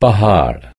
Pahar